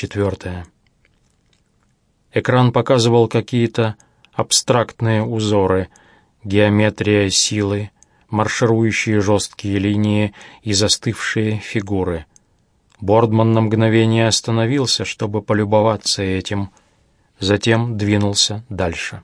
Четвертое. Экран показывал какие-то абстрактные узоры, геометрия силы, марширующие жесткие линии и застывшие фигуры. Бордман на мгновение остановился, чтобы полюбоваться этим, затем двинулся дальше.